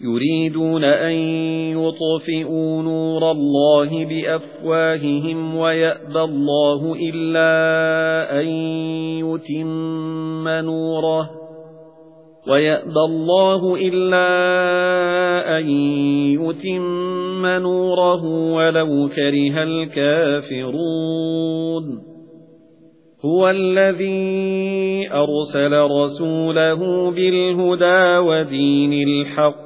يُرِيدُونَ أَن يُطْفِئُوا نُورَ اللَّهِ بِأَفْوَاهِهِمْ وَيَأْبَى اللَّهُ إِلَّا أَن يُتِمَّ نُورَهُ وَيَأْبَى اللَّهُ إِلَّا أَن يُتِمَّ نُورَهُ وَلَوْ كَرِهَ الْكَافِرُونَ هُوَ الَّذِي أَرْسَلَ رَسُولَهُ بِالْهُدَى وَدِينِ الْحَقِّ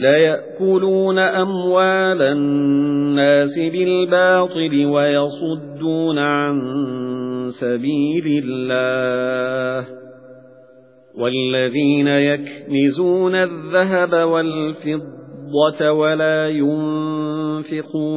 لَيَأْكُلُونَ أَمْوَالَ النَّاسِ بِالْبَاطِلِ وَيَصُدُّونَ عَن سَبِيلِ اللَّهِ. وَالَّذِينَ يَكْنِزُونَ الذَّهَبَ وَالْفِضَّةَ وَلَا يُنفِقُونَهَا.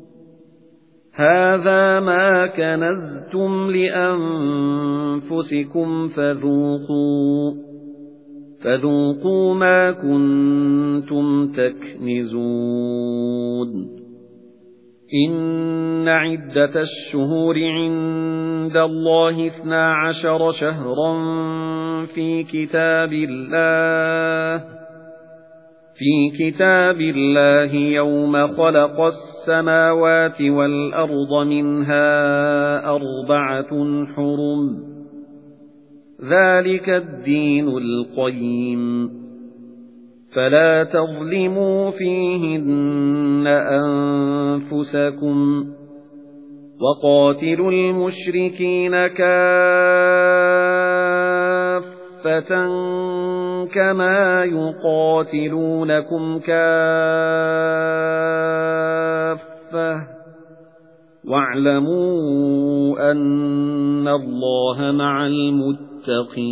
هَذَا مَا كَنَزْتُمْ لِأَنفُسِكُمْ فَذُوقُوا فَذُوقُوا مَا كُنتُمْ تَكْنِزُونَ. إِنَّ عِدَّةَ الشُّهُورِ عِندَ اللَّهِ اثْنَا عَشَرَ شَهْرًا فِي كِتَابِ اللَّهِ. فِي كِتَابِ اللَّهِ يَوْمَ خَلَقَ السَّمَاوَاتِ وَالْأَرْضَ مِنْهَا أَرْبَعَةٌ حُرُمٌ. ذَلِكَ الدِّينُ الْقَيِّمُ. فَلَا تَظْلِمُوا فِيهِنَّ أَنفُسَكُمْ. وَقَاتِلُوا الْمُشْرِكِينَ كَافَّةً كَمَا يُقَاتِلُونَكُمْ كَافَّةً وَاعْلَمُوا أَنَّ اللَّهَ مَعَ الْمُتَّقِينَ